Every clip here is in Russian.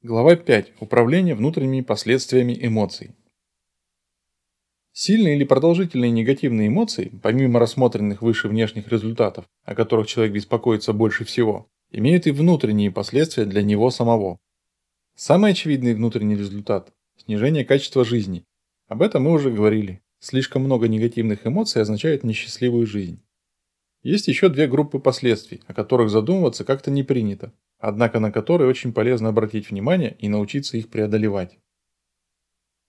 Глава 5. Управление внутренними последствиями эмоций. Сильные или продолжительные негативные эмоции, помимо рассмотренных выше внешних результатов, о которых человек беспокоится больше всего, имеют и внутренние последствия для него самого. Самый очевидный внутренний результат – снижение качества жизни. Об этом мы уже говорили. Слишком много негативных эмоций означает несчастливую жизнь. Есть еще две группы последствий, о которых задумываться как-то не принято, однако на которые очень полезно обратить внимание и научиться их преодолевать.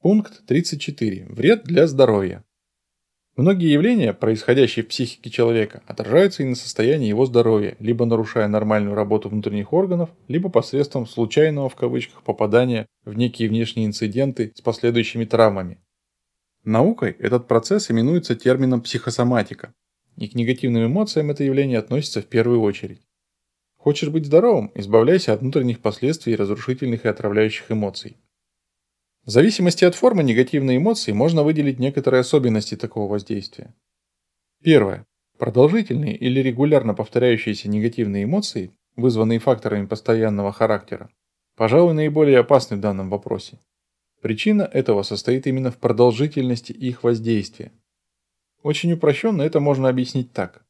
Пункт 34. Вред для здоровья. Многие явления, происходящие в психике человека, отражаются и на состоянии его здоровья, либо нарушая нормальную работу внутренних органов, либо посредством случайного в кавычках попадания в некие внешние инциденты с последующими травмами. Наукой этот процесс именуется термином психосоматика, и к негативным эмоциям это явление относится в первую очередь. Хочешь быть здоровым – избавляйся от внутренних последствий разрушительных и отравляющих эмоций. В зависимости от формы негативной эмоции можно выделить некоторые особенности такого воздействия. Первое. Продолжительные или регулярно повторяющиеся негативные эмоции, вызванные факторами постоянного характера, пожалуй, наиболее опасны в данном вопросе. Причина этого состоит именно в продолжительности их воздействия. Очень упрощенно это можно объяснить так.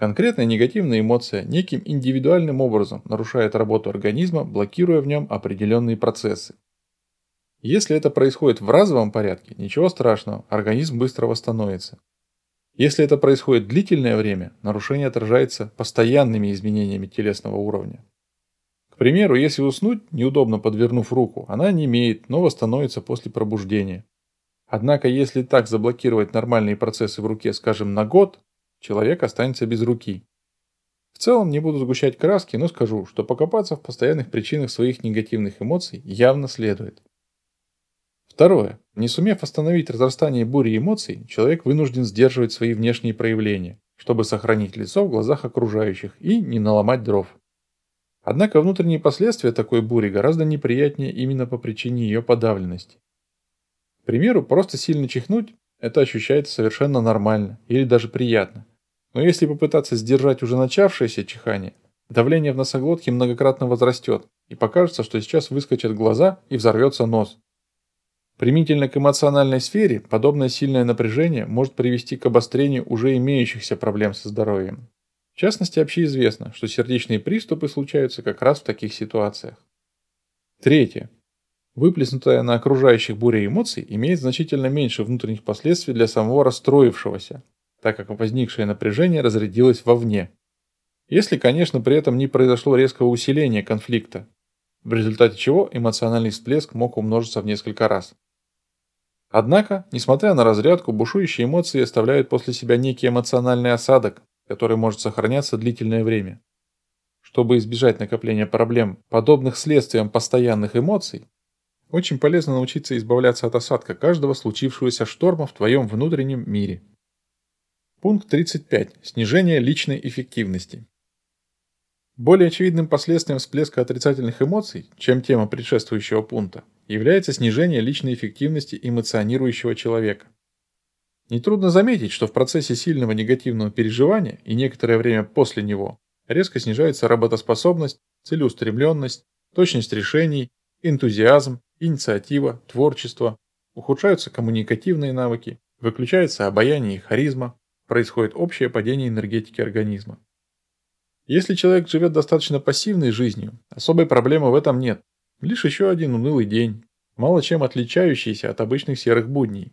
Конкретная негативная эмоция неким индивидуальным образом нарушает работу организма, блокируя в нем определенные процессы. Если это происходит в разовом порядке, ничего страшного, организм быстро восстановится. Если это происходит длительное время, нарушение отражается постоянными изменениями телесного уровня. К примеру, если уснуть, неудобно подвернув руку, она не имеет, но восстановится после пробуждения. Однако, если так заблокировать нормальные процессы в руке, скажем, на год, человек останется без руки. В целом не буду сгущать краски, но скажу, что покопаться в постоянных причинах своих негативных эмоций явно следует. Второе. Не сумев остановить разрастание бури эмоций, человек вынужден сдерживать свои внешние проявления, чтобы сохранить лицо в глазах окружающих и не наломать дров. Однако внутренние последствия такой бури гораздо неприятнее именно по причине ее подавленности. К примеру, просто сильно чихнуть – это ощущается совершенно нормально или даже приятно. Но если попытаться сдержать уже начавшееся чихание, давление в носоглотке многократно возрастет, и покажется, что сейчас выскочат глаза и взорвется нос. Примительно к эмоциональной сфере, подобное сильное напряжение может привести к обострению уже имеющихся проблем со здоровьем. В частности, общеизвестно, что сердечные приступы случаются как раз в таких ситуациях. Третье. Выплеснутая на окружающих буря эмоций имеет значительно меньше внутренних последствий для самого расстроившегося, так как возникшее напряжение разрядилось вовне. Если, конечно, при этом не произошло резкого усиления конфликта, в результате чего эмоциональный всплеск мог умножиться в несколько раз. Однако, несмотря на разрядку, бушующие эмоции оставляют после себя некий эмоциональный осадок, который может сохраняться длительное время. Чтобы избежать накопления проблем, подобных следствиям постоянных эмоций, очень полезно научиться избавляться от осадка каждого случившегося шторма в твоем внутреннем мире. Пункт 35. Снижение личной эффективности. Более очевидным последствием всплеска отрицательных эмоций, чем тема предшествующего пункта, является снижение личной эффективности эмоционирующего человека. Нетрудно заметить, что в процессе сильного негативного переживания и некоторое время после него резко снижается работоспособность, целеустремленность, точность решений, энтузиазм, инициатива, творчество, ухудшаются коммуникативные навыки, выключается обаяние и харизма, происходит общее падение энергетики организма. Если человек живет достаточно пассивной жизнью, особой проблемы в этом нет. Лишь еще один унылый день, мало чем отличающийся от обычных серых будней.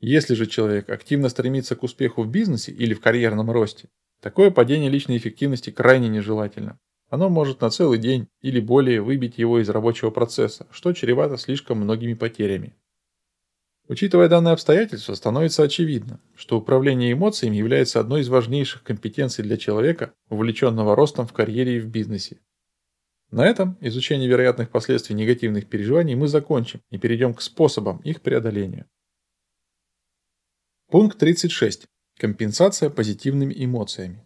Если же человек активно стремится к успеху в бизнесе или в карьерном росте, такое падение личной эффективности крайне нежелательно. Оно может на целый день или более выбить его из рабочего процесса, что чревато слишком многими потерями. Учитывая данное обстоятельство, становится очевидно, что управление эмоциями является одной из важнейших компетенций для человека, увлеченного ростом в карьере и в бизнесе. На этом изучение вероятных последствий негативных переживаний мы закончим и перейдем к способам их преодоления. Пункт 36. Компенсация позитивными эмоциями.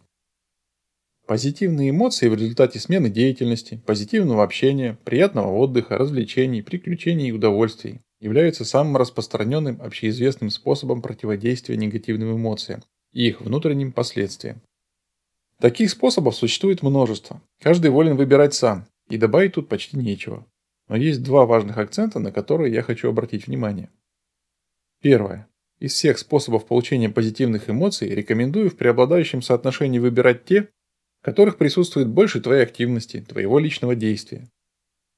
Позитивные эмоции в результате смены деятельности, позитивного общения, приятного отдыха, развлечений, приключений и удовольствий являются самым распространенным общеизвестным способом противодействия негативным эмоциям и их внутренним последствиям. Таких способов существует множество, каждый волен выбирать сам, и добавить тут почти нечего. Но есть два важных акцента, на которые я хочу обратить внимание. Первое. Из всех способов получения позитивных эмоций рекомендую в преобладающем соотношении выбирать те, в которых присутствует больше твоей активности, твоего личного действия.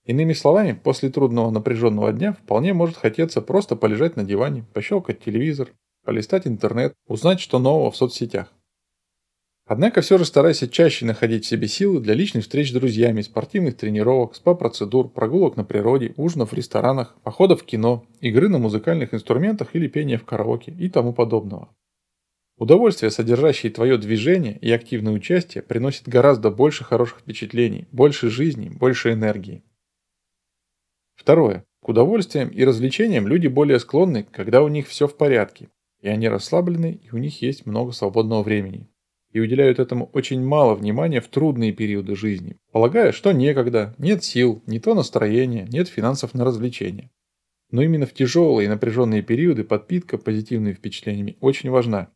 Иными словами, после трудного напряженного дня вполне может хотеться просто полежать на диване, пощелкать телевизор, полистать интернет, узнать, что нового в соцсетях. Однако все же старайся чаще находить в себе силы для личных встреч с друзьями, спортивных тренировок, спа-процедур, прогулок на природе, ужинов в ресторанах, походов в кино, игры на музыкальных инструментах или пения в караоке и тому подобного. Удовольствие, содержащее твое движение и активное участие, приносит гораздо больше хороших впечатлений, больше жизни, больше энергии. Второе. К удовольствиям и развлечениям люди более склонны, когда у них все в порядке, и они расслаблены, и у них есть много свободного времени. И уделяют этому очень мало внимания в трудные периоды жизни, полагая, что некогда, нет сил, не то настроения, нет финансов на развлечения. Но именно в тяжелые и напряженные периоды подпитка позитивными впечатлениями очень важна.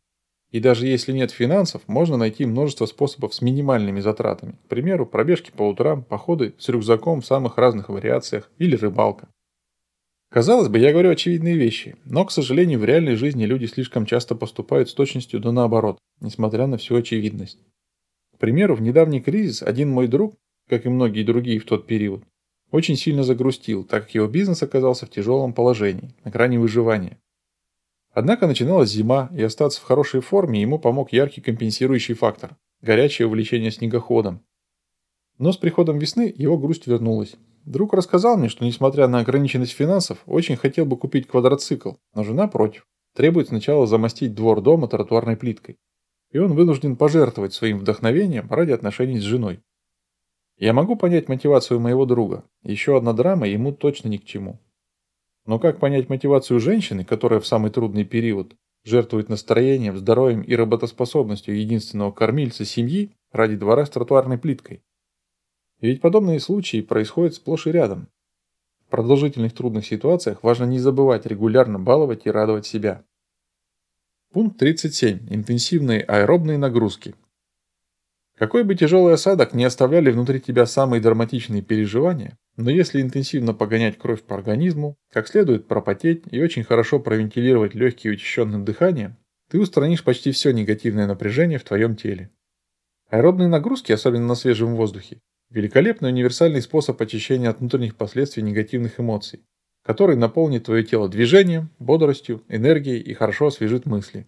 И даже если нет финансов, можно найти множество способов с минимальными затратами. К примеру, пробежки по утрам, походы с рюкзаком в самых разных вариациях или рыбалка. Казалось бы, я говорю очевидные вещи, но, к сожалению, в реальной жизни люди слишком часто поступают с точностью до наоборот, несмотря на всю очевидность. К примеру, в недавний кризис один мой друг, как и многие другие в тот период, очень сильно загрустил, так как его бизнес оказался в тяжелом положении, на грани выживания. Однако начиналась зима, и остаться в хорошей форме ему помог яркий компенсирующий фактор – горячее увлечение снегоходом. Но с приходом весны его грусть вернулась, Друг рассказал мне, что несмотря на ограниченность финансов, очень хотел бы купить квадроцикл, но жена против. Требует сначала замостить двор дома тротуарной плиткой. И он вынужден пожертвовать своим вдохновением ради отношений с женой. Я могу понять мотивацию моего друга. Еще одна драма ему точно ни к чему. Но как понять мотивацию женщины, которая в самый трудный период жертвует настроением, здоровьем и работоспособностью единственного кормильца семьи ради двора с тротуарной плиткой? И ведь подобные случаи происходят сплошь и рядом. В продолжительных трудных ситуациях важно не забывать регулярно баловать и радовать себя. Пункт 37. Интенсивные аэробные нагрузки. Какой бы тяжелый осадок не оставляли внутри тебя самые драматичные переживания, но если интенсивно погонять кровь по организму, как следует пропотеть и очень хорошо провентилировать легкие учащенным дыханием, ты устранишь почти все негативное напряжение в твоем теле. Аэробные нагрузки, особенно на свежем воздухе, Великолепный универсальный способ очищения от внутренних последствий негативных эмоций, который наполнит твое тело движением, бодростью, энергией и хорошо освежит мысли.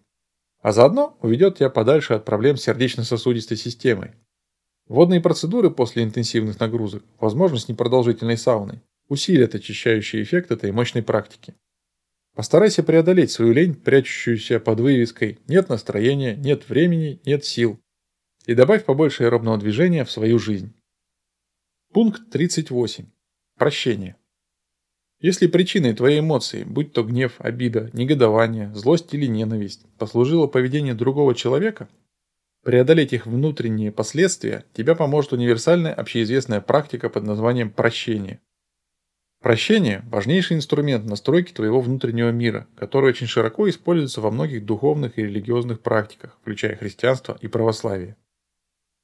А заодно уведет тебя подальше от проблем сердечно-сосудистой системой. Водные процедуры после интенсивных нагрузок, возможность непродолжительной сауны, усилят очищающий эффект этой мощной практики. Постарайся преодолеть свою лень, прячущуюся под вывеской «нет настроения», «нет времени», «нет сил» и добавь побольше аэробного движения в свою жизнь. Пункт 38. Прощение. Если причиной твоей эмоции, будь то гнев, обида, негодование, злость или ненависть, послужило поведение другого человека, преодолеть их внутренние последствия тебя поможет универсальная общеизвестная практика под названием прощение. Прощение – важнейший инструмент настройки твоего внутреннего мира, который очень широко используется во многих духовных и религиозных практиках, включая христианство и православие.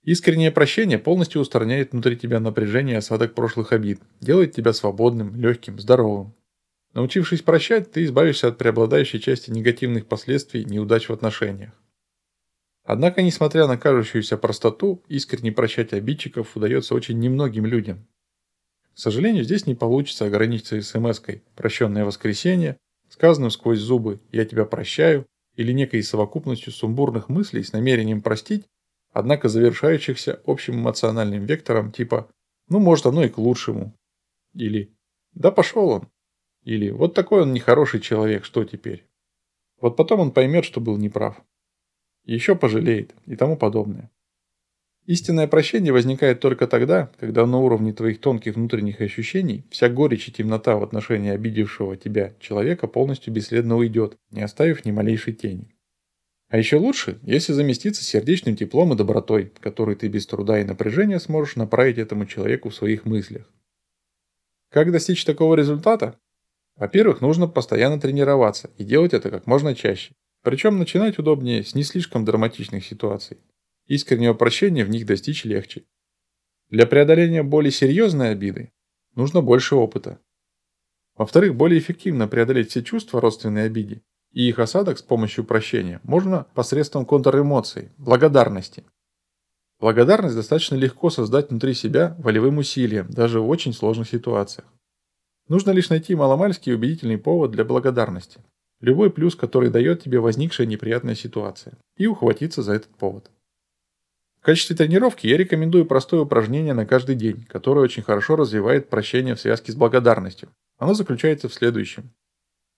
Искреннее прощение полностью устраняет внутри тебя напряжение и осадок прошлых обид, делает тебя свободным, легким, здоровым. Научившись прощать, ты избавишься от преобладающей части негативных последствий неудач в отношениях. Однако, несмотря на кажущуюся простоту, искренне прощать обидчиков удается очень немногим людям. К сожалению, здесь не получится ограничиться смс-кой «прощенное воскресенье», сказанным сквозь зубы «я тебя прощаю» или некой совокупностью сумбурных мыслей с намерением простить, однако завершающихся общим эмоциональным вектором типа «ну, может, оно и к лучшему» или «да пошел он» или «вот такой он нехороший человек, что теперь?» Вот потом он поймет, что был неправ. Еще пожалеет и тому подобное. Истинное прощение возникает только тогда, когда на уровне твоих тонких внутренних ощущений вся горечь и темнота в отношении обидевшего тебя человека полностью бесследно уйдет, не оставив ни малейшей тени. А еще лучше, если заместиться сердечным теплом и добротой, который ты без труда и напряжения сможешь направить этому человеку в своих мыслях. Как достичь такого результата? Во-первых, нужно постоянно тренироваться и делать это как можно чаще. Причем начинать удобнее с не слишком драматичных ситуаций. Искреннего прощения в них достичь легче. Для преодоления более серьезной обиды нужно больше опыта. Во-вторых, более эффективно преодолеть все чувства родственной обиде и их осадок с помощью прощения можно посредством контр-эмоций, благодарности. Благодарность достаточно легко создать внутри себя волевым усилием, даже в очень сложных ситуациях. Нужно лишь найти маломальский убедительный повод для благодарности. Любой плюс, который дает тебе возникшая неприятная ситуация. И ухватиться за этот повод. В качестве тренировки я рекомендую простое упражнение на каждый день, которое очень хорошо развивает прощение в связке с благодарностью. Оно заключается в следующем.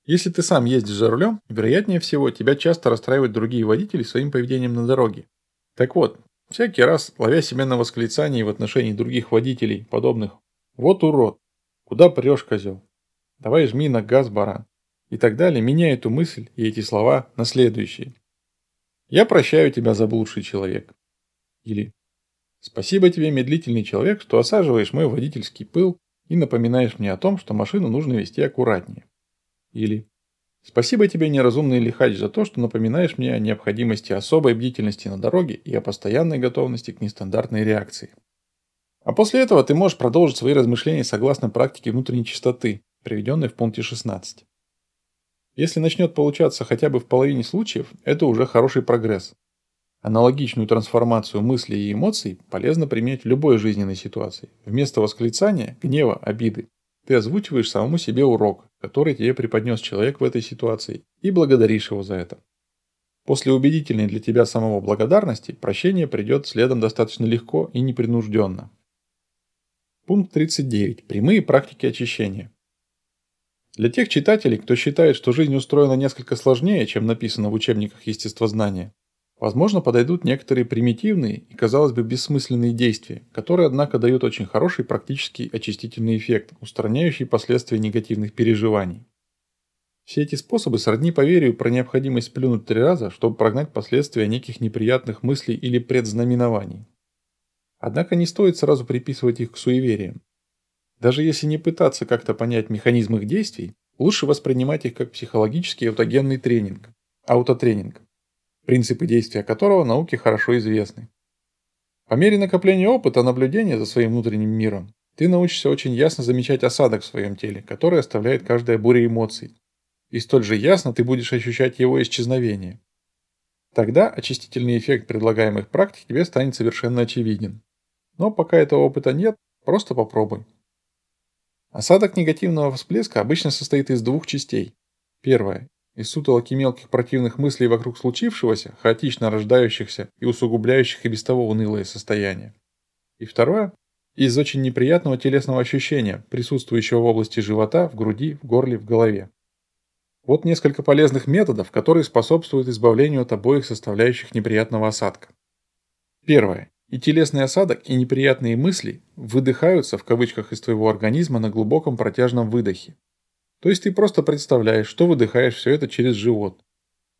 Если ты сам ездишь за рулем, вероятнее всего тебя часто расстраивают другие водители своим поведением на дороге. Так вот, всякий раз, ловя себя на восклицании в отношении других водителей, подобных «Вот урод! Куда прешь, козел? Давай жми на газ, баран!» и так далее, меняй эту мысль и эти слова на следующие. «Я прощаю тебя, заблудший человек». Или «Спасибо тебе, медлительный человек, что осаживаешь мой водительский пыл и напоминаешь мне о том, что машину нужно вести аккуратнее». Или «Спасибо тебе, неразумный лихач, за то, что напоминаешь мне о необходимости особой бдительности на дороге и о постоянной готовности к нестандартной реакции». А после этого ты можешь продолжить свои размышления согласно практике внутренней чистоты, приведенной в пункте 16. Если начнет получаться хотя бы в половине случаев, это уже хороший прогресс. Аналогичную трансформацию мыслей и эмоций полезно применять в любой жизненной ситуации. Вместо восклицания, гнева, обиды ты озвучиваешь самому себе урок, который тебе преподнес человек в этой ситуации, и благодаришь его за это. После убедительной для тебя самого благодарности прощение придет следом достаточно легко и непринужденно. Пункт 39. Прямые практики очищения. Для тех читателей, кто считает, что жизнь устроена несколько сложнее, чем написано в учебниках естествознания, Возможно, подойдут некоторые примитивные и, казалось бы, бессмысленные действия, которые, однако, дают очень хороший практический очистительный эффект, устраняющий последствия негативных переживаний. Все эти способы сродни поверью про необходимость плюнуть три раза, чтобы прогнать последствия неких неприятных мыслей или предзнаменований. Однако не стоит сразу приписывать их к суевериям. Даже если не пытаться как-то понять механизм их действий, лучше воспринимать их как психологический аутогенный тренинг, аутотренинг принципы действия которого науке хорошо известны. По мере накопления опыта наблюдения за своим внутренним миром, ты научишься очень ясно замечать осадок в своем теле, который оставляет каждая буря эмоций. И столь же ясно ты будешь ощущать его исчезновение. Тогда очистительный эффект предлагаемых практик тебе станет совершенно очевиден. Но пока этого опыта нет, просто попробуй. Осадок негативного всплеска обычно состоит из двух частей. Первая из сутолоки мелких противных мыслей вокруг случившегося, хаотично рождающихся и усугубляющих и без того унылое состояние. И второе – из очень неприятного телесного ощущения, присутствующего в области живота, в груди, в горле, в голове. Вот несколько полезных методов, которые способствуют избавлению от обоих составляющих неприятного осадка. Первое. И телесный осадок, и неприятные мысли выдыхаются в кавычках из твоего организма на глубоком протяжном выдохе, то есть ты просто представляешь, что выдыхаешь все это через живот.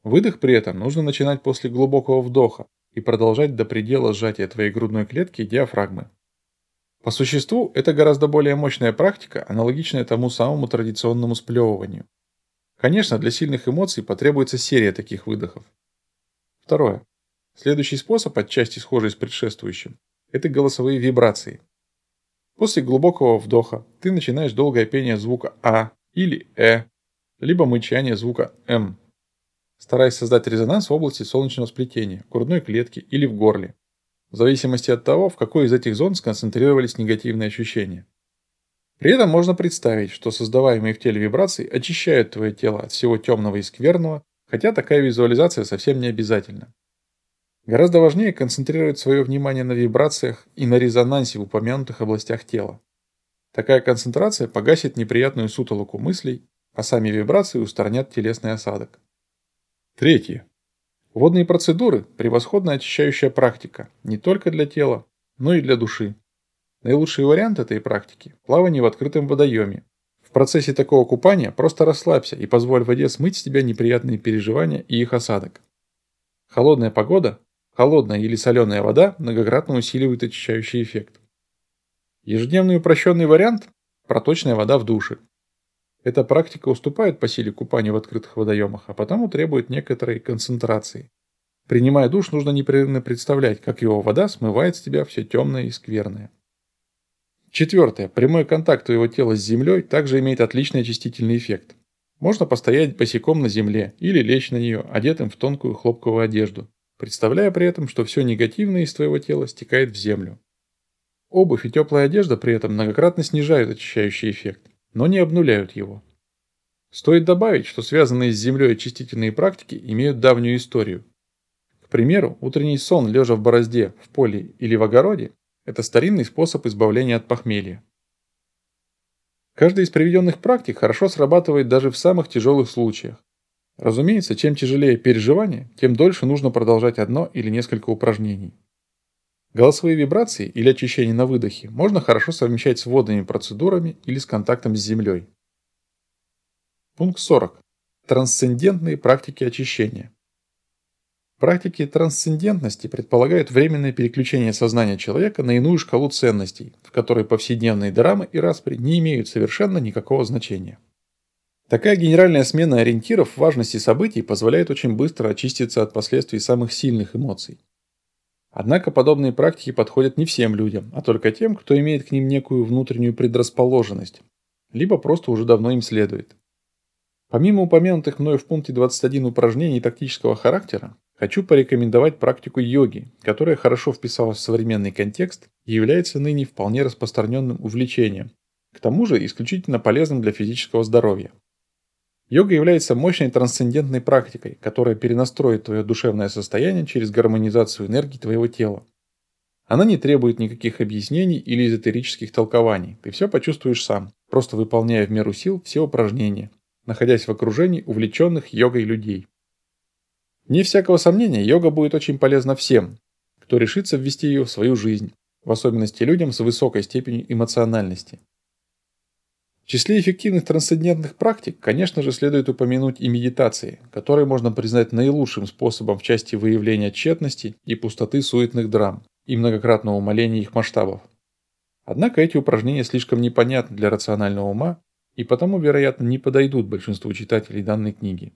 Выдох при этом нужно начинать после глубокого вдоха и продолжать до предела сжатия твоей грудной клетки и диафрагмы. По существу, это гораздо более мощная практика, аналогичная тому самому традиционному сплевыванию. Конечно, для сильных эмоций потребуется серия таких выдохов. Второе. Следующий способ, отчасти схожий с предшествующим, это голосовые вибрации. После глубокого вдоха ты начинаешь долгое пение звука А или «э», либо мычание звука «м», стараясь создать резонанс в области солнечного сплетения, грудной клетке или в горле, в зависимости от того, в какой из этих зон сконцентрировались негативные ощущения. При этом можно представить, что создаваемые в теле вибрации очищают твое тело от всего темного и скверного, хотя такая визуализация совсем не обязательна. Гораздо важнее концентрировать свое внимание на вибрациях и на резонансе в упомянутых областях тела. Такая концентрация погасит неприятную сутолоку мыслей, а сами вибрации устранят телесный осадок. Третье. Водные процедуры – превосходная очищающая практика не только для тела, но и для души. Наилучший вариант этой практики – плавание в открытом водоеме. В процессе такого купания просто расслабься и позволь воде смыть с тебя неприятные переживания и их осадок. Холодная погода, холодная или соленая вода многократно усиливает очищающий эффект. Ежедневный упрощенный вариант – проточная вода в душе. Эта практика уступает по силе купания в открытых водоемах, а потому требует некоторой концентрации. Принимая душ, нужно непрерывно представлять, как его вода смывает с тебя все темное и скверное. Четвертое. Прямой контакт твоего тела с землей также имеет отличный очистительный эффект. Можно постоять босиком на земле или лечь на нее, одетым в тонкую хлопковую одежду, представляя при этом, что все негативное из твоего тела стекает в землю. Обувь и теплая одежда при этом многократно снижают очищающий эффект, но не обнуляют его. Стоит добавить, что связанные с землей очистительные практики имеют давнюю историю. К примеру, утренний сон, лежа в борозде, в поле или в огороде, это старинный способ избавления от похмелья. Каждая из приведенных практик хорошо срабатывает даже в самых тяжелых случаях. Разумеется, чем тяжелее переживание, тем дольше нужно продолжать одно или несколько упражнений. Голосовые вибрации или очищение на выдохе можно хорошо совмещать с водными процедурами или с контактом с землей. Пункт 40. Трансцендентные практики очищения. Практики трансцендентности предполагают временное переключение сознания человека на иную шкалу ценностей, в которой повседневные драмы и распри не имеют совершенно никакого значения. Такая генеральная смена ориентиров важности событий позволяет очень быстро очиститься от последствий самых сильных эмоций. Однако подобные практики подходят не всем людям, а только тем, кто имеет к ним некую внутреннюю предрасположенность, либо просто уже давно им следует. Помимо упомянутых мною в пункте 21 упражнений тактического характера, хочу порекомендовать практику йоги, которая хорошо вписалась в современный контекст и является ныне вполне распространенным увлечением, к тому же исключительно полезным для физического здоровья. Йога является мощной трансцендентной практикой, которая перенастроит твое душевное состояние через гармонизацию энергии твоего тела. Она не требует никаких объяснений или эзотерических толкований. Ты все почувствуешь сам, просто выполняя в меру сил все упражнения, находясь в окружении увлеченных йогой людей. Не всякого сомнения, йога будет очень полезна всем, кто решится ввести ее в свою жизнь, в особенности людям с высокой степенью эмоциональности. Числе эффективных трансцендентных практик, конечно же, следует упомянуть и медитации, которые можно признать наилучшим способом в части выявления тщетности и пустоты суетных драм и многократного умаления их масштабов. Однако эти упражнения слишком непонятны для рационального ума и потому, вероятно, не подойдут большинству читателей данной книги.